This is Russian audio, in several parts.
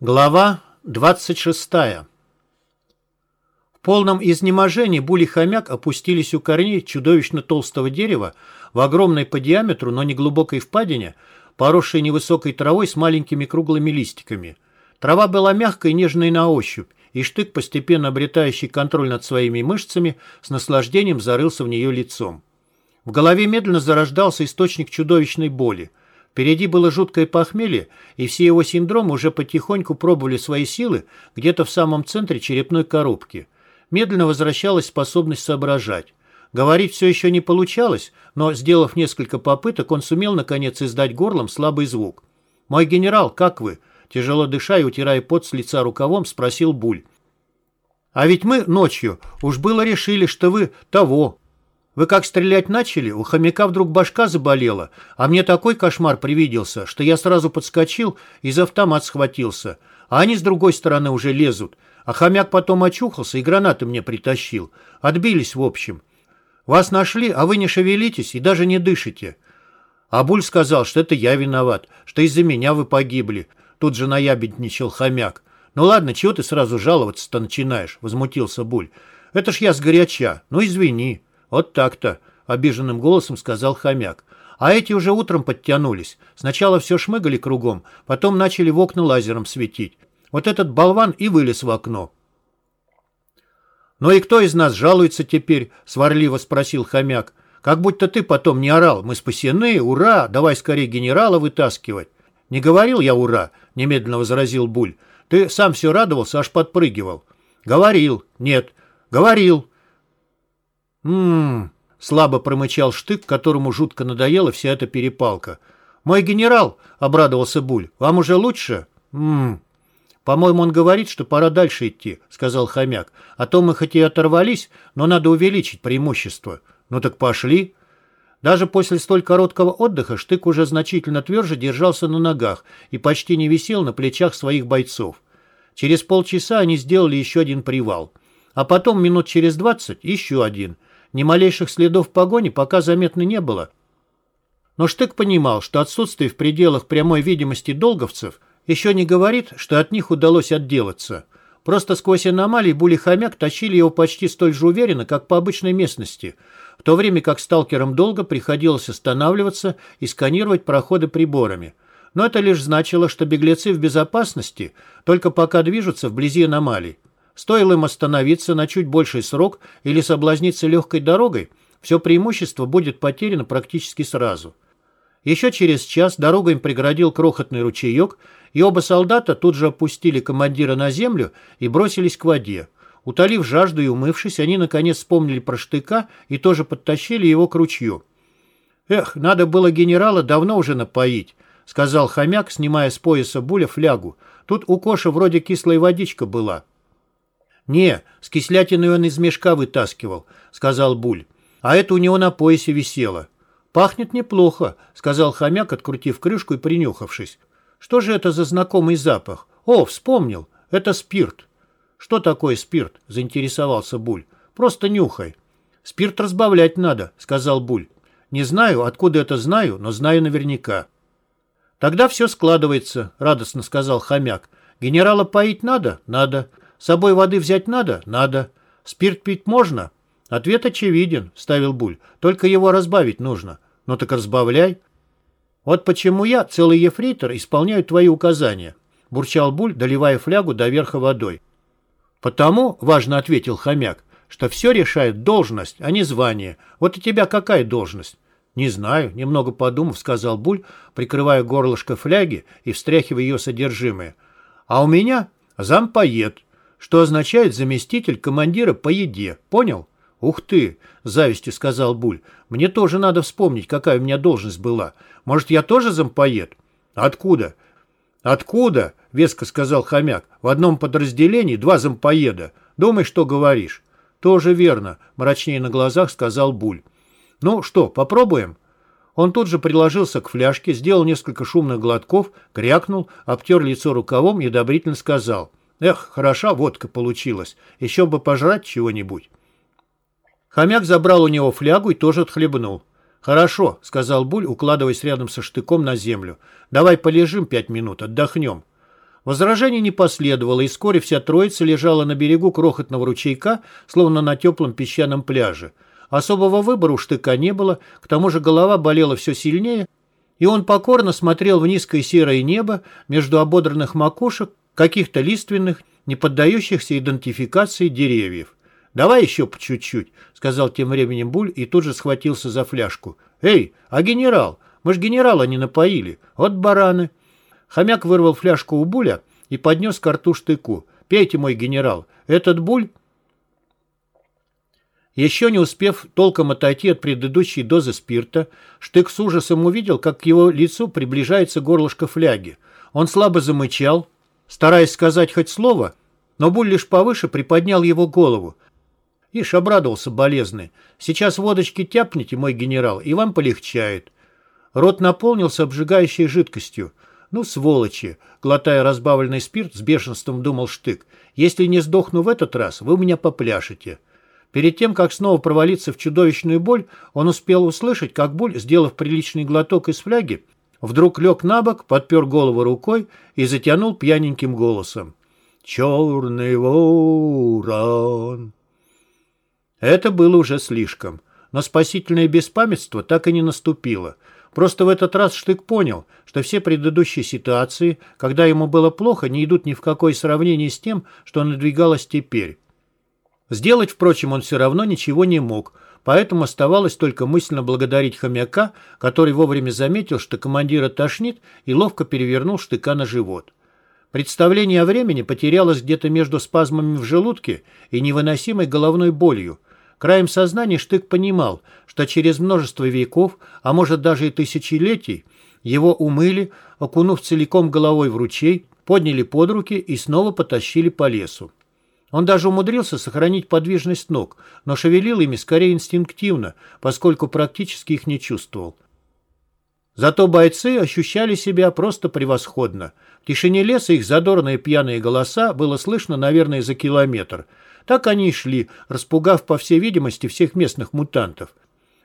Глава 26 В полном изнеможении Буль и хомяк опустились у корней чудовищно толстого дерева в огромной по диаметру, но не глубокой впадине, поросшей невысокой травой с маленькими круглыми листиками. Трава была мягкой и нежной на ощупь, и штык, постепенно обретающий контроль над своими мышцами, с наслаждением зарылся в нее лицом. В голове медленно зарождался источник чудовищной боли – Впереди было жуткое похмелье, и все его синдромы уже потихоньку пробовали свои силы где-то в самом центре черепной коробки. Медленно возвращалась способность соображать. Говорить все еще не получалось, но, сделав несколько попыток, он сумел, наконец, издать горлом слабый звук. «Мой генерал, как вы?» Тяжело дыша и утирая пот с лица рукавом, спросил Буль. «А ведь мы ночью уж было решили, что вы того, вы как стрелять начали, у хомяка вдруг башка заболела, а мне такой кошмар привиделся, что я сразу подскочил и за автомат схватился. А они с другой стороны уже лезут. А хомяк потом очухался и гранаты мне притащил. Отбились, в общем. Вас нашли, а вы не шевелитесь и даже не дышите. Абуль сказал, что это я виноват, что из-за меня вы погибли. Тут же наябедничал хомяк. «Ну ладно, чего ты сразу жаловаться-то начинаешь?» — возмутился Буль. «Это ж я сгоряча. Ну, извини». «Вот так-то», — обиженным голосом сказал хомяк. А эти уже утром подтянулись. Сначала все шмыгали кругом, потом начали в окна лазером светить. Вот этот болван и вылез в окно. «Ну и кто из нас жалуется теперь?» — сварливо спросил хомяк. «Как будто ты потом не орал. Мы спасены, ура, давай скорее генерала вытаскивать». «Не говорил я ура», — немедленно возразил Буль. «Ты сам все радовался, аж подпрыгивал». «Говорил. Нет. Говорил. «М-м-м», слабо промычал штык, которому жутко надоела вся эта перепалка. «Мой генерал», — обрадовался Буль, — «вам уже лучше?» «М-м». «По-моему, он говорит, что пора дальше идти», — сказал хомяк. «А то мы хоть и оторвались, но надо увеличить преимущество». «Ну так пошли». Даже после столь короткого отдыха Штык уже значительно тверже держался на ногах и почти не висел на плечах своих бойцов. Через полчаса они сделали еще один привал. А потом, минут через двадцать, еще один. Ни малейших следов погони пока заметно не было. Но Штык понимал, что отсутствие в пределах прямой видимости долговцев еще не говорит, что от них удалось отделаться. Просто сквозь аномалии були-хомяк тащили его почти столь же уверенно, как по обычной местности, в то время как сталкерам долго приходилось останавливаться и сканировать проходы приборами. Но это лишь значило, что беглецы в безопасности только пока движутся вблизи аномалий. Стоило им остановиться на чуть больший срок или соблазниться легкой дорогой, все преимущество будет потеряно практически сразу. Еще через час дорогу им преградил крохотный ручеек, и оба солдата тут же опустили командира на землю и бросились к воде. Утолив жажду и умывшись, они наконец вспомнили про штыка и тоже подтащили его к ручью. «Эх, надо было генерала давно уже напоить», — сказал хомяк, снимая с пояса буля флягу. «Тут у Коша вроде кислая водичка была». «Не, с кислятиной он из мешка вытаскивал», — сказал Буль. «А это у него на поясе висело». «Пахнет неплохо», — сказал хомяк, открутив крышку и принюхавшись. «Что же это за знакомый запах? О, вспомнил, это спирт». «Что такое спирт?» — заинтересовался Буль. «Просто нюхай». «Спирт разбавлять надо», — сказал Буль. «Не знаю, откуда это знаю, но знаю наверняка». «Тогда все складывается», — радостно сказал хомяк. «Генерала поить надо? Надо. С собой воды взять надо? Надо. Спирт пить можно? Ответ очевиден, ставил Буль. Только его разбавить нужно. Ну так разбавляй. Вот почему я, целый ефрейтор, исполняю твои указания, бурчал Буль, доливая флягу до верха водой. Потому, важно ответил хомяк, что все решает должность, а не звание. Вот у тебя какая должность? «Не знаю», — немного подумав, сказал Буль, прикрывая горлышко фляги и встряхивая ее содержимое. «А у меня зампоед что означает заместитель командира по еде. Понял? Ух ты, завистью сказал Буль. Мне тоже надо вспомнить, какая у меня должность была. Может, я тоже зампоед? Откуда? Откуда? Веско сказал хомяк. В одном подразделении два зампоеда. Думай, что говоришь. Тоже верно, мрачнее на глазах сказал Буль. Ну что, попробуем? Он тут же приложился к фляжке, сделал несколько шумных глотков, крякнул, обтер лицо рукавом и одобрительно сказал. Эх, хороша водка получилась. Еще бы пожрать чего-нибудь. Хомяк забрал у него флягу и тоже отхлебнул. «Хорошо», — сказал Буль, укладываясь рядом со штыком на землю. «Давай полежим пять минут, отдохнем». Возражений не последовало, и вскоре вся троица лежала на берегу крохотного ручейка, словно на теплом песчаном пляже. Особого выбора у штыка не было, к тому же голова болела все сильнее, и он покорно смотрел в низкое серое небо между ободранных макушек каких-то лиственных, не поддающихся идентификации деревьев. «Давай еще по чуть-чуть», — сказал тем временем Буль и тут же схватился за фляжку. «Эй, а генерал? Мы ж генерала не напоили. Вот бараны». Хомяк вырвал фляжку у Буля и поднес к рту штыку. «Пейте, мой генерал. Этот Буль...» Еще не успев толком отойти от предыдущей дозы спирта, Штык с ужасом увидел, как к его лицу приближается горлышко фляги. Он слабо замычал, стараясь сказать хоть слово, но Буль лишь повыше приподнял его голову. Ишь, обрадовался болезный. «Сейчас водочки тяпните, мой генерал, и вам полегчает». Рот наполнился обжигающей жидкостью. «Ну, сволочи!» — глотая разбавленный спирт, с бешенством думал Штык. «Если не сдохну в этот раз, вы меня попляшете». Перед тем, как снова провалиться в чудовищную боль, он успел услышать, как боль, сделав приличный глоток из фляги, вдруг лег на бок, подпер голову рукой и затянул пьяненьким голосом. «Черный ворон!» Это было уже слишком. Но спасительное беспамятство так и не наступило. Просто в этот раз Штык понял, что все предыдущие ситуации, когда ему было плохо, не идут ни в какое сравнение с тем, что надвигалось теперь. Сделать, впрочем, он все равно ничего не мог, поэтому оставалось только мысленно благодарить хомяка, который вовремя заметил, что командира тошнит, и ловко перевернул штыка на живот. Представление о времени потерялось где-то между спазмами в желудке и невыносимой головной болью. Краем сознания Штык понимал, что через множество веков, а может даже и тысячелетий, его умыли, окунув целиком головой в ручей, подняли под руки и снова потащили по лесу. Он даже умудрился сохранить подвижность ног, но шевелил ими скорее инстинктивно, поскольку практически их не чувствовал. Зато бойцы ощущали себя просто превосходно. В тишине леса их задорные пьяные голоса было слышно, наверное, за километр. Так они и шли, распугав, по всей видимости, всех местных мутантов.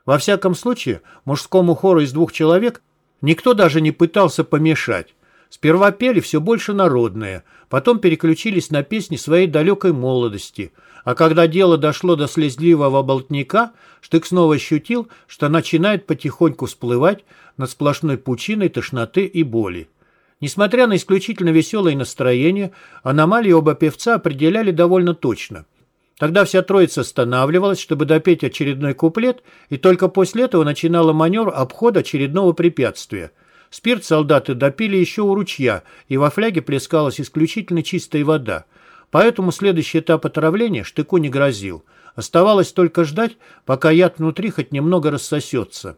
Во всяком случае, мужскому хору из двух человек никто даже не пытался помешать. Сперва пели все больше народные, потом переключились на песни своей далекой молодости. А когда дело дошло до слезливого болтника, Штык снова ощутил, что начинает потихоньку всплывать над сплошной пучиной тошноты и боли. Несмотря на исключительно веселое настроение, аномалии оба певца определяли довольно точно. Тогда вся троица останавливалась, чтобы допеть очередной куплет, и только после этого начинала маневр обхода очередного препятствия – Спирт солдаты допили еще у ручья, и во фляге плескалась исключительно чистая вода. Поэтому следующий этап отравления штыку не грозил. Оставалось только ждать, пока яд внутри хоть немного рассосется.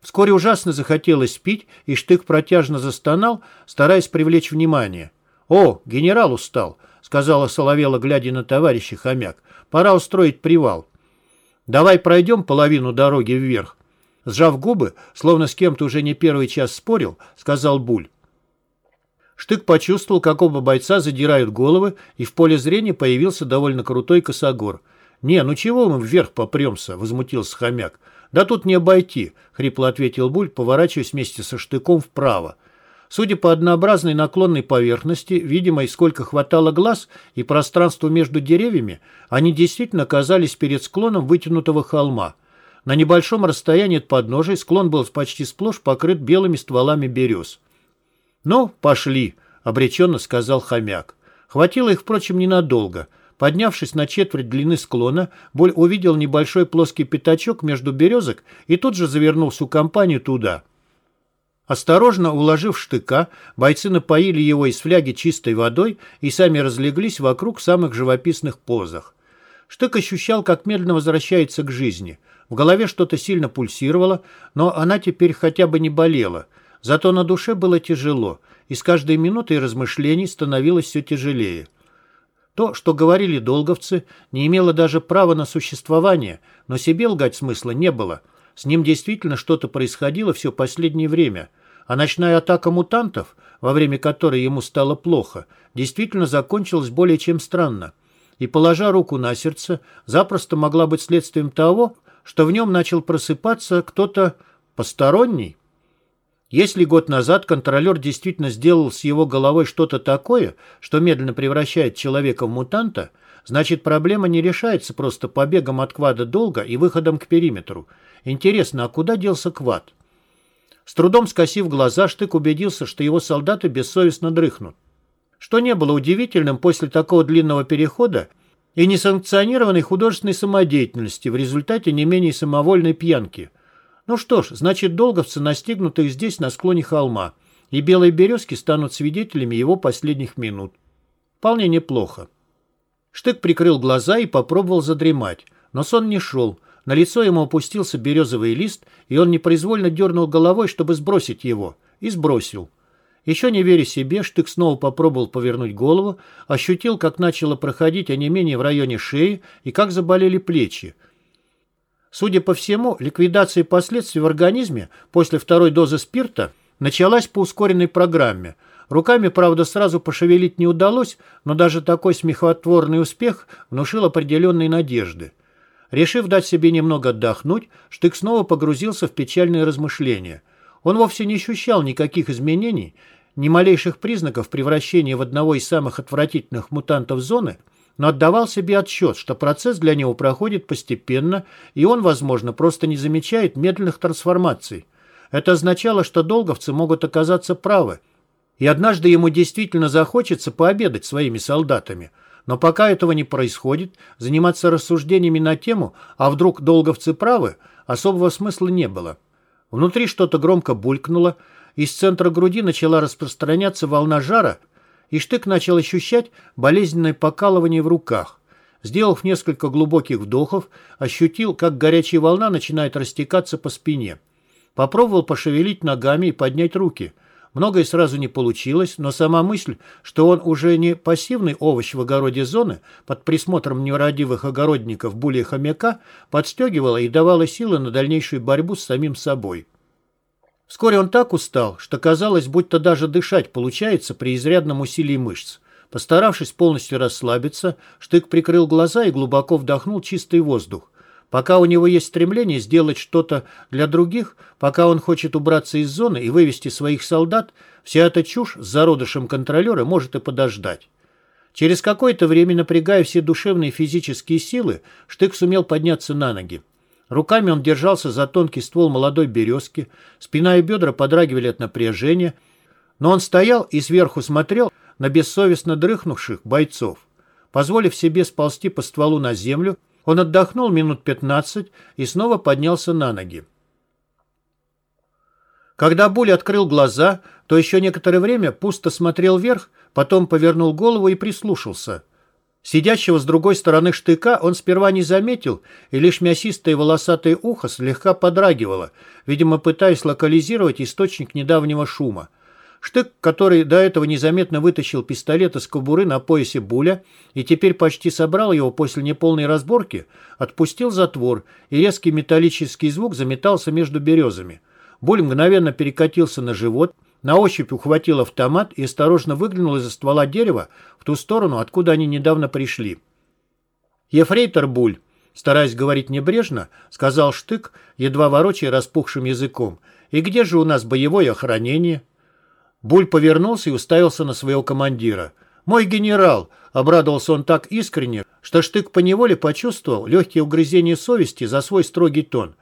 Вскоре ужасно захотелось пить, и штык протяжно застонал, стараясь привлечь внимание. «О, генерал устал», — сказала Соловела, глядя на товарища хомяк. «Пора устроить привал. Давай пройдем половину дороги вверх. Сжав губы, словно с кем-то уже не первый час спорил, сказал Буль. Штык почувствовал, как оба бойца задирают головы, и в поле зрения появился довольно крутой косогор. «Не, ну чего мы вверх попремся?» — возмутился хомяк. «Да тут не обойти», — хрипло ответил Буль, поворачиваясь вместе со штыком вправо. Судя по однообразной наклонной поверхности, видимо, и сколько хватало глаз и пространству между деревьями, они действительно оказались перед склоном вытянутого холма — на небольшом расстоянии от подножия склон был почти сплошь покрыт белыми стволами берез. «Ну, пошли», — обреченно сказал хомяк. Хватило их, впрочем, ненадолго. Поднявшись на четверть длины склона, Боль увидел небольшой плоский пятачок между березок и тут же завернул всю компанию туда. Осторожно уложив штыка, бойцы напоили его из фляги чистой водой и сами разлеглись вокруг самых живописных позах. Штык ощущал, как медленно возвращается к жизни. В голове что-то сильно пульсировало, но она теперь хотя бы не болела. Зато на душе было тяжело, и с каждой минутой размышлений становилось все тяжелее. То, что говорили долговцы, не имело даже права на существование, но себе лгать смысла не было. С ним действительно что-то происходило все последнее время. А ночная атака мутантов, во время которой ему стало плохо, действительно закончилась более чем странно. И, положа руку на сердце, запросто могла быть следствием того, что в нем начал просыпаться кто-то посторонний. Если год назад контролер действительно сделал с его головой что-то такое, что медленно превращает человека в мутанта, значит проблема не решается просто побегом от квада долго и выходом к периметру. Интересно, а куда делся квад? С трудом скосив глаза, Штык убедился, что его солдаты бессовестно дрыхнут. Что не было удивительным после такого длинного перехода и несанкционированной художественной самодеятельности в результате не менее самовольной пьянки – ну что ж, значит, долговцы настигнут их здесь, на склоне холма, и белые березки станут свидетелями его последних минут. Вполне неплохо. Штык прикрыл глаза и попробовал задремать, но сон не шел. На лицо ему опустился березовый лист, и он непроизвольно дернул головой, чтобы сбросить его. И сбросил. Еще не веря себе, Штык снова попробовал повернуть голову, ощутил, как начало проходить онемение в районе шеи и как заболели плечи. Судя по всему, ликвидация последствий в организме после второй дозы спирта началась по ускоренной программе. Руками, правда, сразу пошевелить не удалось, но даже такой смехотворный успех внушил определенные надежды. Решив дать себе немного отдохнуть, Штык снова погрузился в печальные размышления. Он вовсе не ощущал никаких изменений, ни малейших признаков превращения в одного из самых отвратительных мутантов зоны – но отдавал себе отчет, что процесс для него проходит постепенно, и он, возможно, просто не замечает медленных трансформаций. Это означало, что долговцы могут оказаться правы, и однажды ему действительно захочется пообедать своими солдатами. Но пока этого не происходит, заниматься рассуждениями на тему «а вдруг долговцы правы» особого смысла не было. Внутри что-то громко булькнуло, из центра груди начала распространяться волна жара – и Штык начал ощущать болезненное покалывание в руках. Сделав несколько глубоких вдохов, ощутил, как горячая волна начинает растекаться по спине. Попробовал пошевелить ногами и поднять руки. Многое сразу не получилось, но сама мысль, что он уже не пассивный овощ в огороде зоны, под присмотром нерадивых огородников Були хомяка, подстегивала и давала силы на дальнейшую борьбу с самим собой. Вскоре он так устал, что казалось, будто даже дышать получается при изрядном усилии мышц. Постаравшись полностью расслабиться, Штык прикрыл глаза и глубоко вдохнул чистый воздух. Пока у него есть стремление сделать что-то для других, пока он хочет убраться из зоны и вывести своих солдат, вся эта чушь с зародышем контролера может и подождать. Через какое-то время, напрягая все душевные и физические силы, Штык сумел подняться на ноги. Руками он держался за тонкий ствол молодой березки, спина и бедра подрагивали от напряжения, но он стоял и сверху смотрел на бессовестно дрыхнувших бойцов. Позволив себе сползти по стволу на землю, он отдохнул минут пятнадцать и снова поднялся на ноги. Когда Буль открыл глаза, то еще некоторое время пусто смотрел вверх, потом повернул голову и прислушался – Сидящего с другой стороны штыка он сперва не заметил, и лишь мясистое волосатое ухо слегка подрагивало, видимо, пытаясь локализировать источник недавнего шума. Штык, который до этого незаметно вытащил пистолет из кобуры на поясе Буля и теперь почти собрал его после неполной разборки, отпустил затвор, и резкий металлический звук заметался между березами. Буль мгновенно перекатился на живот, на ощупь ухватил автомат и осторожно выглянул из-за ствола дерева в ту сторону, откуда они недавно пришли. «Ефрейтор Буль», стараясь говорить небрежно, сказал Штык, едва ворочая распухшим языком, «И где же у нас боевое охранение?» Буль повернулся и уставился на своего командира. «Мой генерал!» — обрадовался он так искренне, что Штык поневоле почувствовал легкие угрызения совести за свой строгий тон.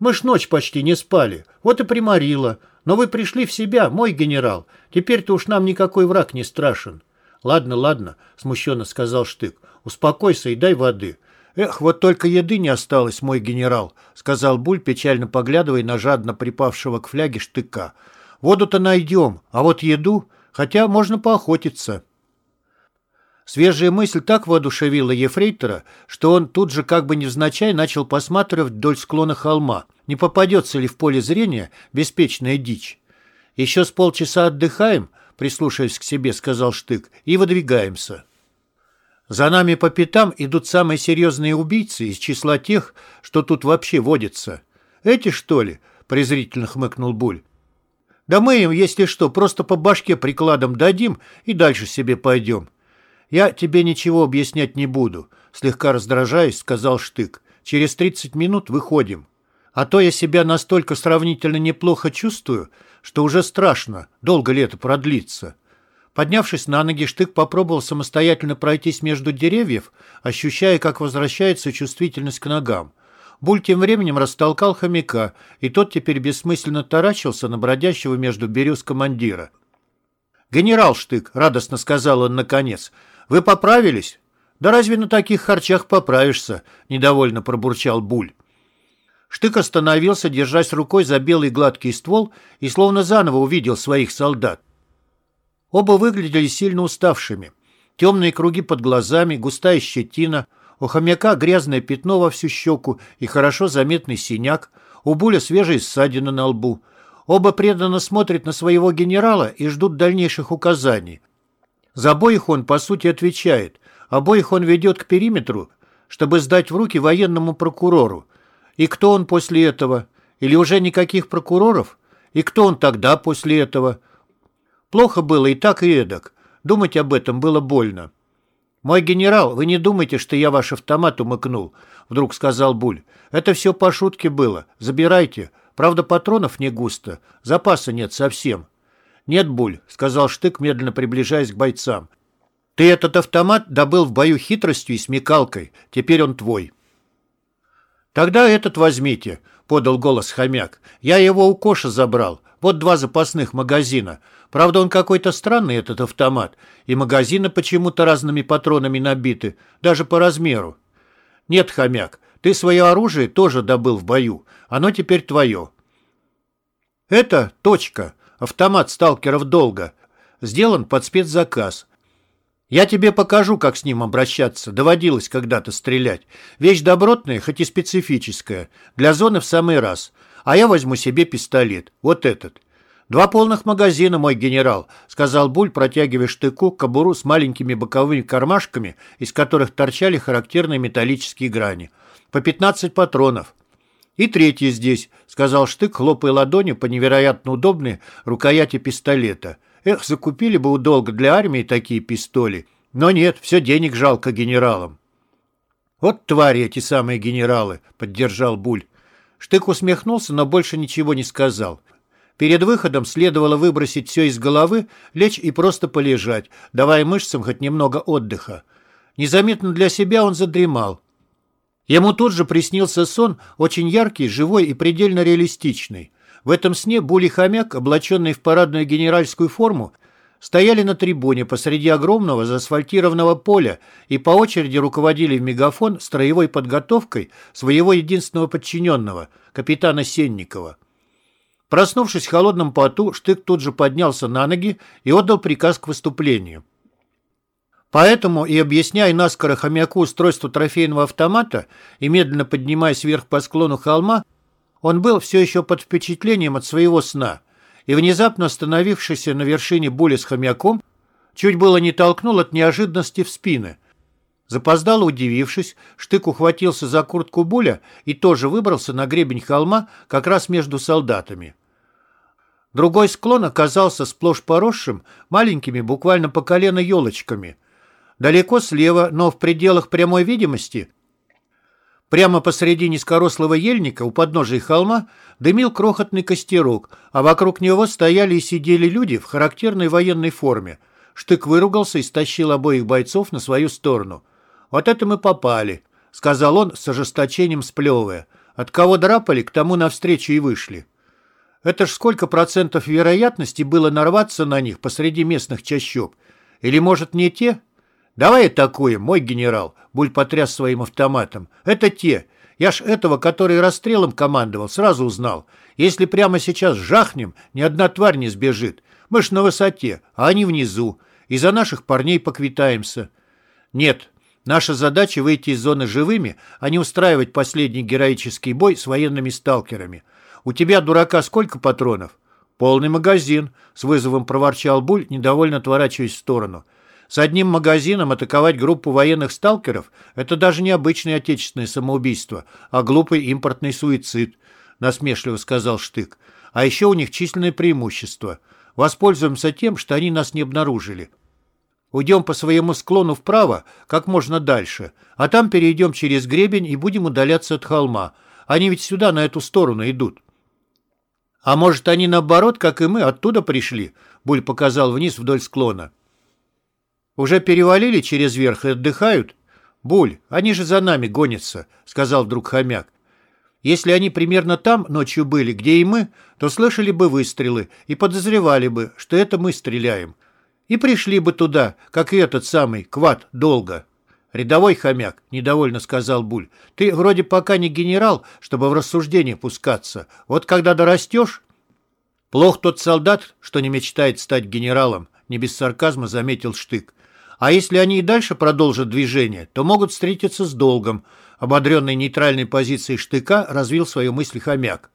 «Мы ж ночь почти не спали, вот и приморило. Но вы пришли в себя, мой генерал. Теперь-то уж нам никакой враг не страшен. Ладно, ладно, смущенно сказал Штык. Успокойся и дай воды. Эх, вот только еды не осталось, мой генерал, сказал Буль, печально поглядывая на жадно припавшего к фляге Штыка. Воду-то найдем, а вот еду, хотя можно поохотиться. Свежая мысль так воодушевила Ефрейтора, что он тут же как бы невзначай начал посматривать вдоль склона холма, не попадется ли в поле зрения беспечная дичь. «Еще с полчаса отдыхаем», — прислушиваясь к себе, сказал Штык, — «и выдвигаемся». «За нами по пятам идут самые серьезные убийцы из числа тех, что тут вообще водятся. Эти, что ли?» — презрительно хмыкнул Буль. «Да мы им, если что, просто по башке прикладом дадим и дальше себе пойдем. «Я тебе ничего объяснять не буду», — слегка раздражаясь, сказал Штык. «Через 30 минут выходим. А то я себя настолько сравнительно неплохо чувствую, что уже страшно, долго ли это продлится. Поднявшись на ноги, Штык попробовал самостоятельно пройтись между деревьев, ощущая, как возвращается чувствительность к ногам. Буль тем временем растолкал хомяка, и тот теперь бессмысленно таращился на бродящего между берез командира. «Генерал Штык», — радостно сказал он наконец, — «вы поправились?» «Да разве на таких харчах поправишься?» — недовольно пробурчал Буль. Штык остановился, держась рукой за белый гладкий ствол, и словно заново увидел своих солдат. Оба выглядели сильно уставшими. Темные круги под глазами, густая щетина, у хомяка грязное пятно во всю щеку и хорошо заметный синяк, у Буля свежие ссадины на лбу. Оба преданно смотрят на своего генерала и ждут дальнейших указаний. За обоих он, по сути, отвечает. Обоих он ведет к периметру, чтобы сдать в руки военному прокурору. И кто он после этого? Или уже никаких прокуроров? И кто он тогда после этого? Плохо было и так, и эдак. Думать об этом было больно. «Мой генерал, вы не думайте, что я ваш автомат умыкнул», — вдруг сказал Буль. «Это все по шутке было. Забирайте. Правда, патронов не густо. Запаса нет совсем». «Нет, Буль», — сказал Штык, медленно приближаясь к бойцам. «Ты этот автомат добыл в бою хитростью и смекалкой. Теперь он твой». «Тогда этот возьмите», — подал голос хомяк. «Я его у Коша забрал. Вот два запасных магазина. Правда, он какой-то странный, этот автомат, и магазины почему-то разными патронами набиты, даже по размеру. Нет, хомяк, ты свое оружие тоже добыл в бою. Оно теперь твое. Это точка. Автомат сталкеров долго. Сделан под спецзаказ. Я тебе покажу, как с ним обращаться. Доводилось когда-то стрелять. Вещь добротная, хоть и специфическая. Для зоны в самый раз. А я возьму себе пистолет. Вот этот. «Два полных магазина, мой генерал», — сказал Буль, протягивая штыку кобуру с маленькими боковыми кармашками, из которых торчали характерные металлические грани. «По 15 патронов». «И третий здесь», — сказал штык, хлопая ладонью по невероятно удобной рукояти пистолета. «Эх, закупили бы удолго для армии такие пистоли. Но нет, все денег жалко генералам». «Вот твари эти самые генералы», — поддержал Буль. Штык усмехнулся, но больше ничего не сказал. Перед выходом следовало выбросить все из головы, лечь и просто полежать, давая мышцам хоть немного отдыха. Незаметно для себя он задремал. Ему тут же приснился сон, очень яркий, живой и предельно реалистичный. В этом сне Були хомяк, облаченный в парадную генеральскую форму, стояли на трибуне посреди огромного заасфальтированного поля и по очереди руководили в мегафон строевой подготовкой своего единственного подчиненного, капитана Сенникова. Проснувшись в холодном поту, Штык тут же поднялся на ноги и отдал приказ к выступлению. Поэтому и объясняя наскоро хомяку устройство трофейного автомата и медленно поднимаясь вверх по склону холма, он был все еще под впечатлением от своего сна и, внезапно остановившийся на вершине боли с хомяком, чуть было не толкнул от неожиданности в спины. Запоздало удивившись, Штык ухватился за куртку Буля и тоже выбрался на гребень холма как раз между солдатами. Другой склон оказался сплошь поросшим маленькими, буквально по колено елочками. Далеко слева, но в пределах прямой видимости, прямо посреди низкорослого ельника у подножия холма дымил крохотный костерок, а вокруг него стояли и сидели люди в характерной военной форме. Штык выругался и стащил обоих бойцов на свою сторону. «Вот это мы попали», — сказал он с ожесточением сплевывая. «От кого драпали, к тому навстречу и вышли». Это ж сколько процентов вероятности было нарваться на них посреди местных чащоб? Или, может, не те? Давай атакуем, мой генерал, Буль потряс своим автоматом. Это те. Я ж этого, который расстрелом командовал, сразу узнал. Если прямо сейчас жахнем, ни одна тварь не сбежит. Мы ж на высоте, а они внизу. И за наших парней поквитаемся. Нет, наша задача выйти из зоны живыми, а не устраивать последний героический бой с военными сталкерами. У тебя, дурака, сколько патронов?» «Полный магазин», — с вызовом проворчал Буль, недовольно отворачиваясь в сторону. «С одним магазином атаковать группу военных сталкеров — это даже не обычное отечественное самоубийство, а глупый импортный суицид», — насмешливо сказал Штык. «А еще у них численное преимущество. Воспользуемся тем, что они нас не обнаружили. Уйдем по своему склону вправо, как можно дальше, а там перейдем через гребень и будем удаляться от холма. Они ведь сюда, на эту сторону, идут». А может, они наоборот, как и мы, оттуда пришли? Буль показал вниз вдоль склона. Уже перевалили через верх и отдыхают? Буль, они же за нами гонятся, сказал вдруг хомяк. Если они примерно там ночью были, где и мы, то слышали бы выстрелы и подозревали бы, что это мы стреляем. И пришли бы туда, как и этот самый Квад, долго. «Рядовой хомяк», — недовольно сказал Буль, — «ты вроде пока не генерал, чтобы в рассуждение пускаться. Вот когда дорастешь...» «Плох тот солдат, что не мечтает стать генералом», — не без сарказма заметил Штык. «А если они и дальше продолжат движение, то могут встретиться с долгом», — ободренный нейтральной позицией Штыка развил свою мысль хомяк.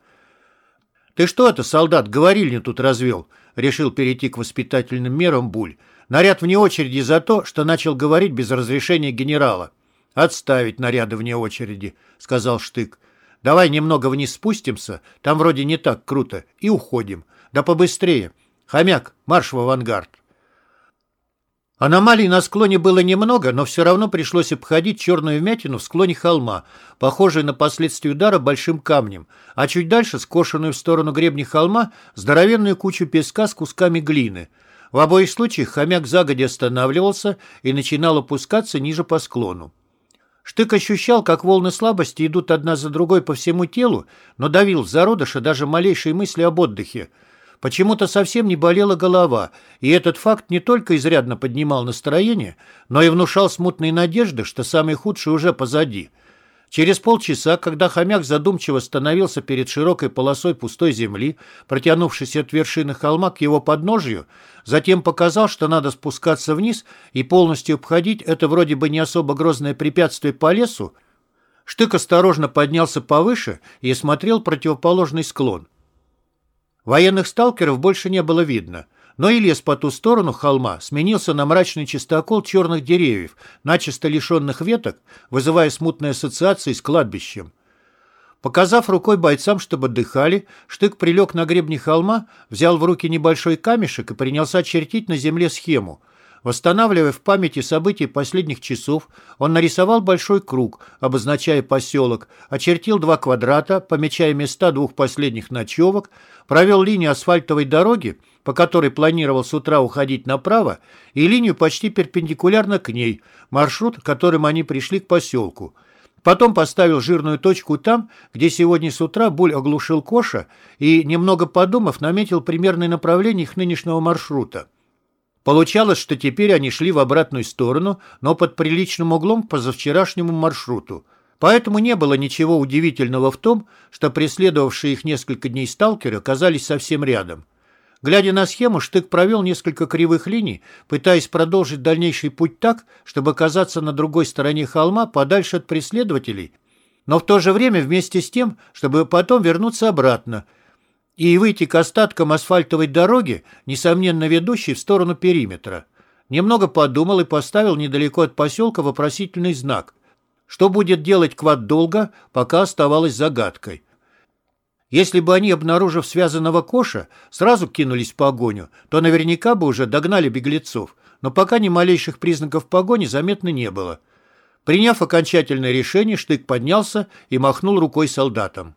«Ты что это, солдат, говорильню тут развел?» — решил перейти к воспитательным мерам Буль. Наряд вне очереди за то, что начал говорить без разрешения генерала. «Отставить наряды вне очереди», — сказал Штык. «Давай немного вниз спустимся, там вроде не так круто, и уходим. Да побыстрее. Хомяк, марш в авангард». Аномалий на склоне было немного, но все равно пришлось обходить черную вмятину в склоне холма, похожую на последствия удара большим камнем, а чуть дальше, скошенную в сторону гребня холма, здоровенную кучу песка с кусками глины — в обоих случаях хомяк загодя останавливался и начинал опускаться ниже по склону. Штык ощущал, как волны слабости идут одна за другой по всему телу, но давил зародыша даже малейшие мысли об отдыхе. Почему-то совсем не болела голова, и этот факт не только изрядно поднимал настроение, но и внушал смутные надежды, что самое худшее уже позади – Через полчаса, когда хомяк задумчиво становился перед широкой полосой пустой земли, протянувшейся от вершины холма к его подножию, затем показал, что надо спускаться вниз и полностью обходить это вроде бы не особо грозное препятствие по лесу, Штык осторожно поднялся повыше и осмотрел противоположный склон. Военных сталкеров больше не было видно. Но и лес по ту сторону холма сменился на мрачный чистокол черных деревьев, начисто лишенных веток, вызывая смутные ассоциации с кладбищем. Показав рукой бойцам, чтобы отдыхали, Штык прилег на гребне холма, взял в руки небольшой камешек и принялся чертить на земле схему – Восстанавливая в памяти события последних часов, он нарисовал большой круг, обозначая поселок, очертил два квадрата, помечая места двух последних ночевок, провел линию асфальтовой дороги, по которой планировал с утра уходить направо, и линию почти перпендикулярно к ней, маршрут, которым они пришли к поселку. Потом поставил жирную точку там, где сегодня с утра Буль оглушил Коша и, немного подумав, наметил примерное направление их нынешнего маршрута. Получалось, что теперь они шли в обратную сторону, но под приличным углом к позавчерашнему маршруту. Поэтому не было ничего удивительного в том, что преследовавшие их несколько дней сталкеры оказались совсем рядом. Глядя на схему, Штык провел несколько кривых линий, пытаясь продолжить дальнейший путь так, чтобы оказаться на другой стороне холма, подальше от преследователей, но в то же время вместе с тем, чтобы потом вернуться обратно, и выйти к остаткам асфальтовой дороги, несомненно ведущей в сторону периметра. Немного подумал и поставил недалеко от поселка вопросительный знак. Что будет делать Квад долго, пока оставалось загадкой. Если бы они, обнаружив связанного Коша, сразу кинулись в погоню, то наверняка бы уже догнали беглецов, но пока ни малейших признаков погони заметно не было. Приняв окончательное решение, Штык поднялся и махнул рукой солдатам.